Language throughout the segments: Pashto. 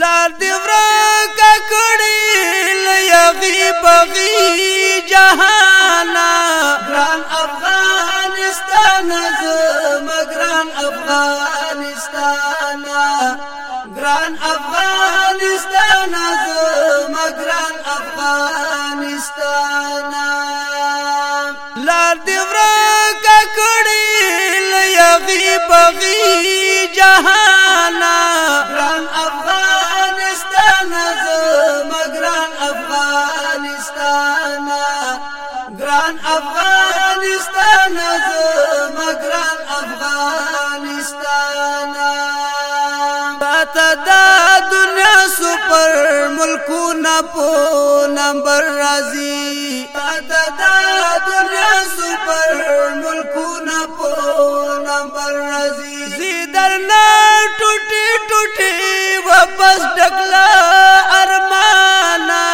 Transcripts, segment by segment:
لار دی ورک کړي لیاغي بغي جهانا ګران افغانستان زم ګران افغانستان ګران افغانستان زم ګران افغانستان لار دی ورک کړي لیاغي بغي جهانا مگران افغانستان مگران افغانستان تا دا دنیا سپر ملکو نا پو نمبر رازی تا دا دنیا سپر ملکو نا پو نمبر رازی زیدر نا ٹوٹی ٹوٹی واپس ڈکلا ارمانا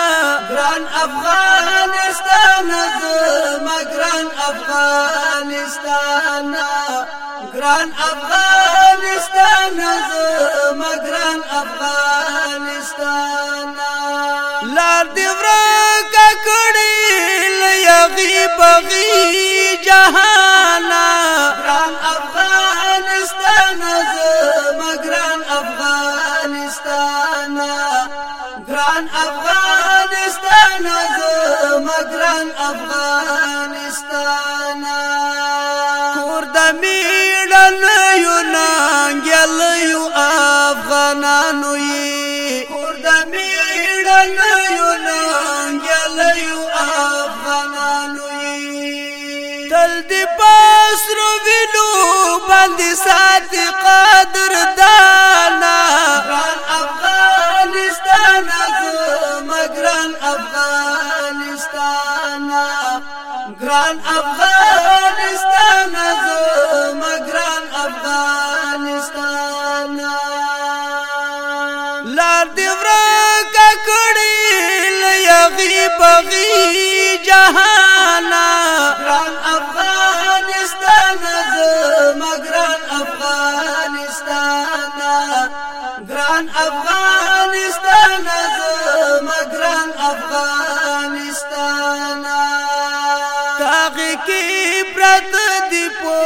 گران افغان افغانستان زما ګران افغانستان ګران افغانستان زما ګران افغانستان لار دی ورک کړي لېږي بغي جهان ګران افغانستان زما ګران افغانستان ګران افغان ګران افغانستان کور د میړل یو ننګل یو افغانانو یې کور د میړل یو ننګل یو افغانانو یې تل دې پاسرو وینو باندې صادقان کړي لیغي بغي جهانا ګران افغانستان زما ګران افغانستان ګران افغانستان زما ګران افغانستان کاغه کې پرت دی په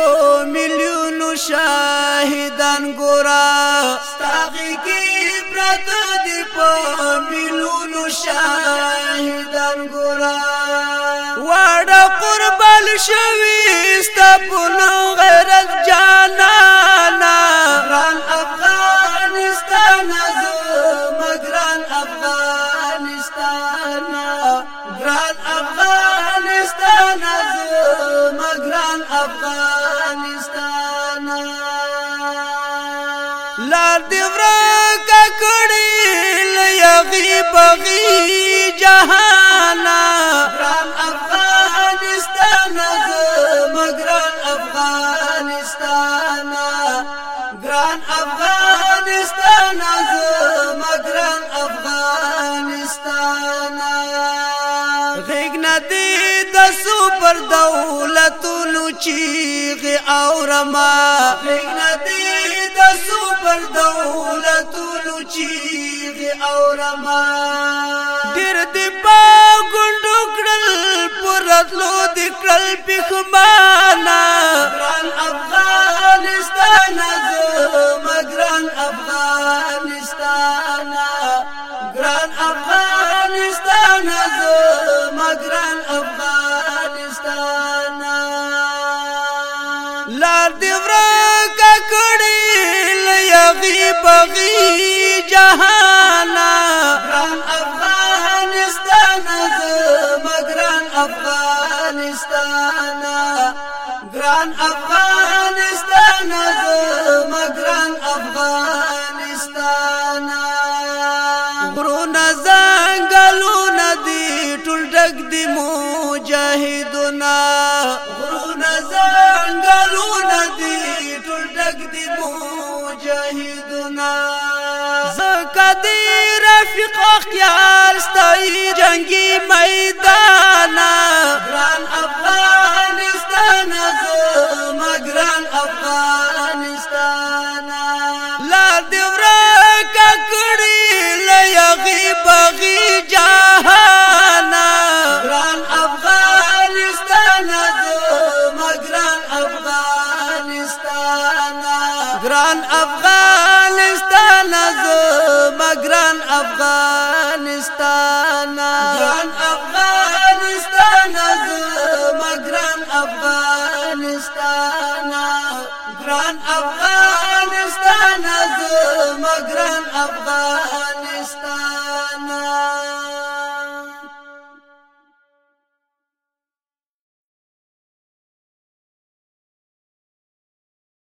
مليون شاهدان ګورا ستاغه کې میلیونو شاهدان ګورا واړه قربل شوي ستپونو غیرت جانانا ران افغانستان زمګران افغانستان ګران افغانستان زمګران افغانستان لار دی ورکا کړی لیغي بغي جهانا ګران افغانستان مګران افغانستان ګران افغانستان مګران افغانستان غیګ ندی د سپر دولتونو چیغ اورما غیګ ندی رسو پر دولتونو چیغ او رما ډیر دی پا ګوندو کړل پرتلو دی کړل پخمانا ګران افغانستان مګران افغانستان ګران افغانستان مګران افغانستان لار دی ورکه کړي غوی بغی جهانا گران افغانستان زمگران افغانستان گران افغانستان زمگران افغانستان غرونا زنگلونا دی ټول ډک دی مجاهدونا غرونا زنگلونا دی ټول ډک دی مجاهدونا شهیدنا زکه دی رفیق اخیار ستای جنگی میدانا گران افغانستان زما گران افغانستان لار دی ورکه کړی لې غیب غیجا مگران افغانستان زو مگران افغانستان مگران افغانستان زو مگران افغانستان مگران افغانستان زو مگران افغانستان